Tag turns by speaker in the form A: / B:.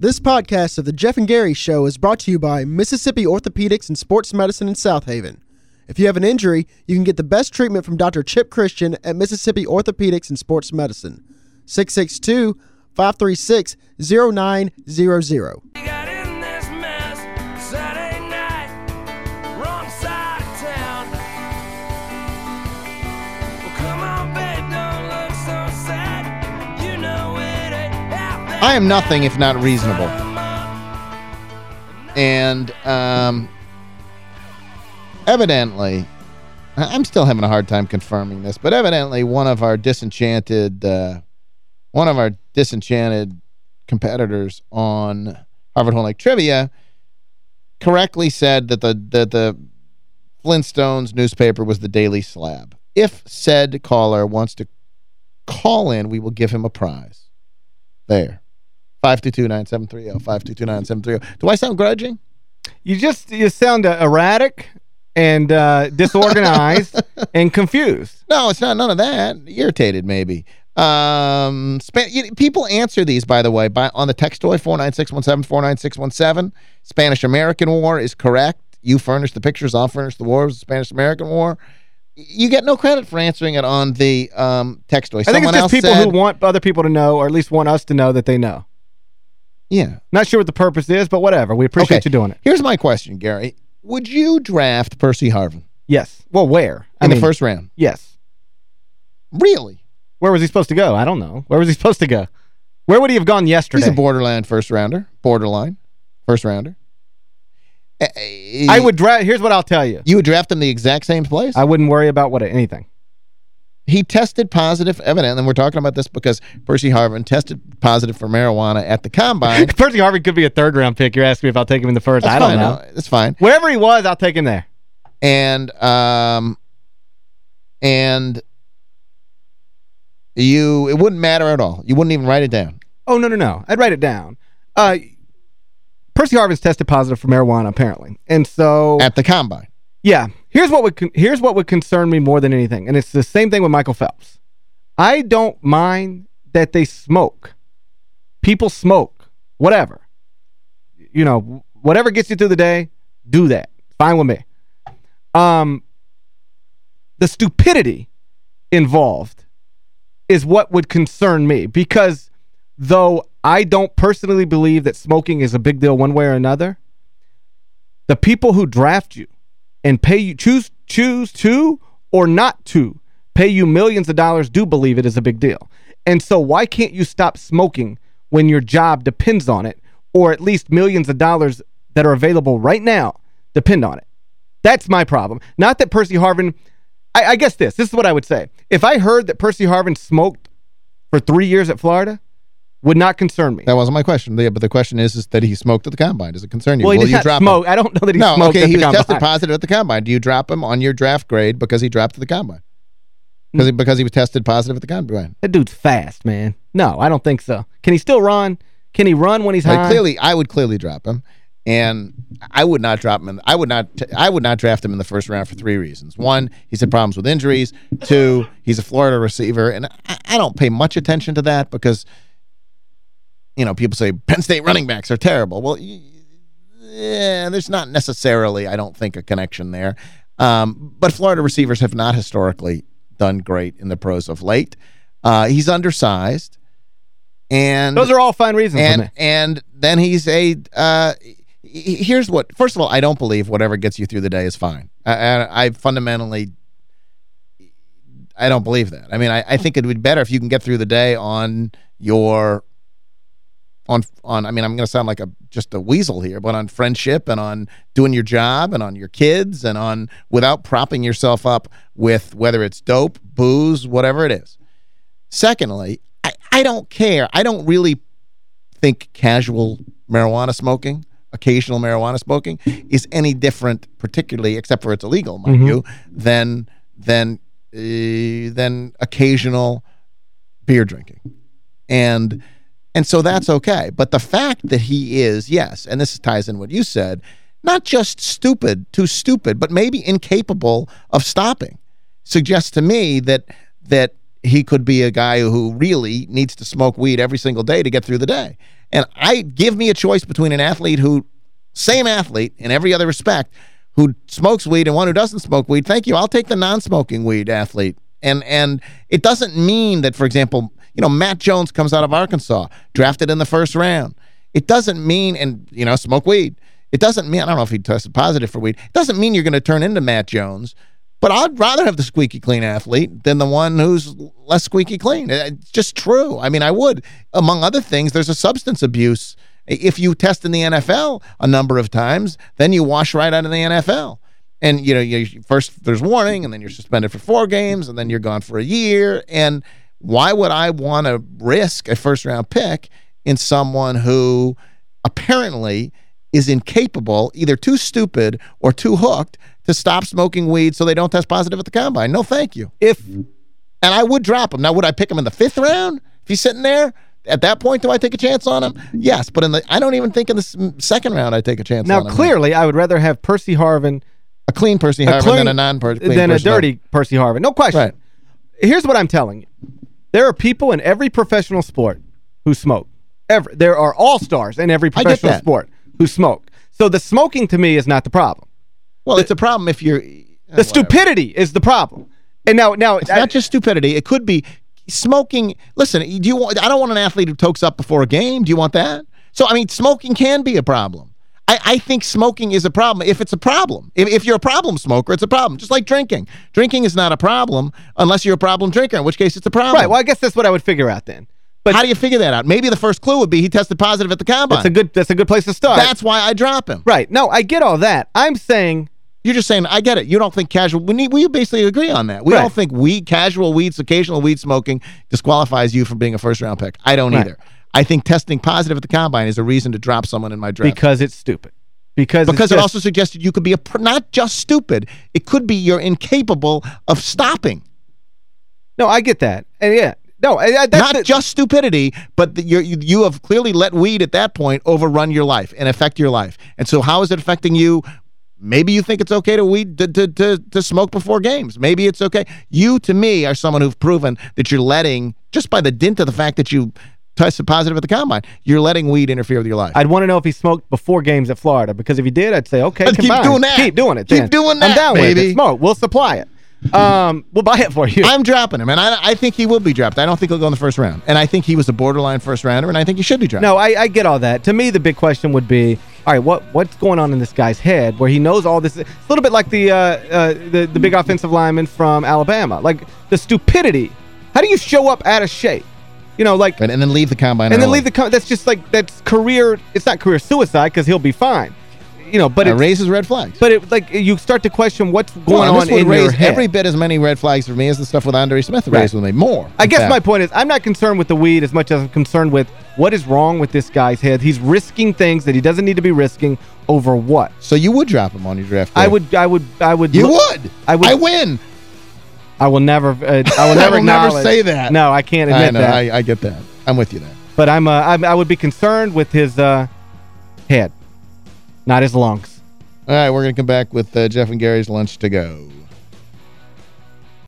A: This podcast of the Geoff and Gary Show is brought to you by Mississippi Orthopedics and Sports Medicine in South Haven. If you have an injury, you can get the best treatment from Dr. Chip Christian at Mississippi Orthopedics and Sports Medicine.
B: 662 536 0900.
C: I am nothing if not reasonable. And um, evidently, I'm still having a hard time confirming this, but evidently one of our disenchanted, uh, one of our disenchanted competitors on Harvard Horn Lake Trivia correctly said that the that the Flintstones newspaper was the Daily Slab. If said caller wants to call in, we will give him a prize. There. 522-9730, 522-9730. Do I sound grudging?
D: You just you sound uh, erratic and uh, disorganized and confused.
C: No, it's not none of that. Irritated, maybe. Um, Spa you, people answer these, by the way, by on the text toy 49617, 49617. Spanish-American War is correct. You furnish the pictures, I'll furnish the war of the Spanish-American War. You get no credit for answering it on the um, text toy.
D: I think it's just people
C: said,
D: who want other people to know, or at least want us to know that they know.
C: Yeah.
D: Not sure what the purpose is, but whatever. We appreciate you doing it.
C: Here's my question, Gary. Would you draft Percy Harvin
D: Yes. Well, where? I
C: in
D: mean,
C: the first round?
D: Yes.
C: Really?
D: Where was he supposed to go? I don't know. Where was he supposed to go? Where would he have gone yesterday?
C: He's a borderline first rounder. Borderline first rounder.
D: I would draft. Here's what I'll tell you.
C: You would draft him the exact same place?
D: I wouldn't worry about what anything.
C: He tested positive, evident, and we're talking about this because Percy Harvin tested positive for marijuana at the combine.
D: Percy Harvin could be a third round pick. You're asking me if I'll take him in the first.
C: That's
D: I don't
C: fine,
D: know.
C: no, That's fine.
D: Wherever he was, I'll take him there.
C: And um and you it wouldn't matter at all. You wouldn't even write it down.
D: Oh, no, no, no. I'd write it down. Uh, Percy Harvin's tested positive for marijuana, apparently. And so,
C: At the combine.
D: yeah, here's what would here's what would concern me more than anything. And it's the same thing with Michael Phelps. I don't mind that they smoke. People smoke. Whatever. You know, whatever gets you through the day, do that. Fine with me. Um, the stupidity involved is what would concern me because though I don't personally believe that smoking is a big deal one way or another, the people who draft you and pay you choose choose to or not to pay you millions of dollars do believe it is a big deal. And so why can't you stop smoking when your job depends on it or at least millions of dollars that are available right now depend on it? That's my problem. Not that Percy Harvin I, I guess this. This is what I would say. If I heard that Percy Harvin smoked for three years at Florida, would not concern me.
C: That wasn't my question. The- But the question is, is that he smoked at the combine. Does it concern you?
D: well, he
C: Will
D: did
C: you
D: not
C: drop
D: smoke.
C: him?
D: I don't know that he
C: No,
D: smoked
C: okay,
D: at
C: he
D: the
C: was tested positive at the combine. Do you drop him on your draft grade because he dropped at the combine? Because he, because he was tested positive at the combine.
D: That dude's fast, man. No, I don't think so. Can he still run? Can he run when he's
C: Like,
D: high?
C: clearly, I would clearly drop him, and I would not drop him. In, I would not. I would not draft him in the first round for three reasons. One, he's had problems with injuries. Two, he's a Florida receiver, and I, I don't pay much attention to that because, you know, people say Penn State running backs are terrible. Well, yeah, there's not necessarily, I don't think, a connection there. Um, but Florida receivers have not historically done great in the pros of late. Uh, he's undersized. And
D: Those are all fine reasons
C: and and then he's a uh here's what first of all I don't believe whatever gets you through the day is fine I, I, I fundamentally I don't believe that I mean I, I think it would be better if you can get through the day on your on on I mean I'm going to sound like a just a weasel here but on friendship and on doing your job and on your kids and on without propping yourself up with whether it's dope booze whatever it is. Secondly I, I don't care. I don't really think casual marijuana smoking occasional marijuana smoking is any different particularly except for it's illegal mind you than than uh, than occasional beer drinking. And and so that's okay. But the fact that he is, yes, and this ties in what you said, not just stupid, too stupid, but maybe incapable of stopping, suggests to me that that he could be a guy who really needs to smoke weed every single day to get through the day. And I give me a choice between an athlete who, same athlete in every other respect, who smokes weed and one who doesn't smoke weed. Thank you. I'll take the non-smoking weed athlete. And and it doesn't mean that, for example, you know, Matt Jones comes out of Arkansas, drafted in the first round. It doesn't mean, and, you know, smoke weed. It doesn't mean, I don't know if he tested positive for weed. It doesn't mean you're going to turn into Matt Jones. But I'd rather have the squeaky clean athlete than the one who's less squeaky clean. It's just true. I mean, I would. Among other things, there's a substance abuse. If you test in the NFL a number of times, then you wash right out of the NFL. And, you know, you, first there's warning, and then you're suspended for four games, and then you're gone for a year. And why would I want to risk a first-round pick in someone who apparently is incapable, either too stupid or too hooked to stop smoking weed so they don't test positive at the combine? No, thank you.
D: If mm-hmm.
C: And I would drop him. Now, would I pick him in the fifth round if he's sitting there? At that point, do I take a chance on him? Yes, but in the I don't even think in the second round I take a chance
D: Now,
C: on him.
D: clearly, I would rather have Percy Harvin
C: A clean Percy
D: a
C: Harvin
D: clean-
C: than a non-clean
D: than a dirty Percy Harvin. No question.
C: Right.
D: Here's what I'm telling you. There are people in every professional sport who smoke. Every, there are all-stars in every professional sport who smoke. So the smoking to me is not the problem.
C: Well, it's a problem if you're...
D: Uh, the stupidity is the problem. And now now
C: It's not just stupidity. It could be smoking. Listen, do you want? I don't want an athlete who tokes up before a game. Do you want that? So, I mean, smoking can be a problem. I, I think smoking is a problem if it's a problem. If, if you're a problem smoker, it's a problem. Just like drinking. Drinking is not a problem unless you're a problem drinker, in which case it's a problem.
D: Right. Well, I guess that's what I would figure out then. But
C: How do you figure that out? Maybe the first clue would be he tested positive at the combine.
D: that's a good that's a good place to start.
C: That's why I drop him.
D: right. No, I get all that. I'm saying
C: You're just saying, I get it. You don't think casual, we, need, we basically agree on that. We
D: Right.
C: don't think weed, casual weeds, occasional weed smoking disqualifies you from being a first round pick. I don't
D: Right.
C: either. I think testing positive at the combine is a reason to drop someone in my draft.
D: because it's stupid. Because it's
C: because it also suggested you could be a pr- not just stupid, it could be you're incapable of stopping.
D: No, I get that. And yeah. No, I, I, that's
C: not
D: the-
C: just stupidity, but the, you're, you you have clearly let weed at that point overrun your life and affect your life. And so how is it affecting you? Maybe you think it's okay to weed to, to, to, to smoke before games. Maybe it's okay. You, to me, are someone who've proven that you're letting, just by the dint of the fact that you tested positive at the combine, you're letting weed interfere with your life.
D: I'd want to know if he smoked before games at Florida because if he did, I'd say, okay,
C: keep doing that.
D: Keep doing it.
C: Keep
D: then.
C: doing
D: I'm
C: that,
D: down with
C: baby.
D: it. Smoke. We'll supply it. Um, we'll buy it for you.
C: I'm dropping him, and I, I think he will be dropped. I don't think he'll go in the first round. And I think he was a borderline first rounder, and I think he should be dropped.
D: No, I, I get all that. To me, the big question would be, all right, what what's going on in this guy's head where he knows all this? It's a little bit like the uh, uh, the the big offensive lineman from Alabama, like the stupidity. How do you show up out of shape? You know, like
C: And, and then leave the combine
D: and then leave the co- that's just like that's career. It's not career suicide because he'll be fine. You know, but it
C: raises red flags.
D: but it like you start to question what's going
C: Well,
D: on in
C: raise
D: your head.
C: every bit as many red flags for me as the stuff with Andre Smith
D: Right.
C: raised with me. More.
D: I guess
C: fact.
D: my point is I'm not concerned with the weed as much as I'm concerned with what is wrong with this guy's head. He's risking things that he doesn't need to be risking over what?
C: So you would drop him on your draft
D: I would I would I would
C: You would.
D: I would
C: I win.
D: I will never uh, I will
C: I
D: never
C: will never say that.
D: No, I can't
C: I
D: admit
C: know.
D: that.
C: I, I get that. I'm with you there.
D: but I'm, uh, I'm I would be concerned with his uh, head, not his lungs.
C: All right, we're going to come back with uh, Geoff and Gary's Lunch to Go.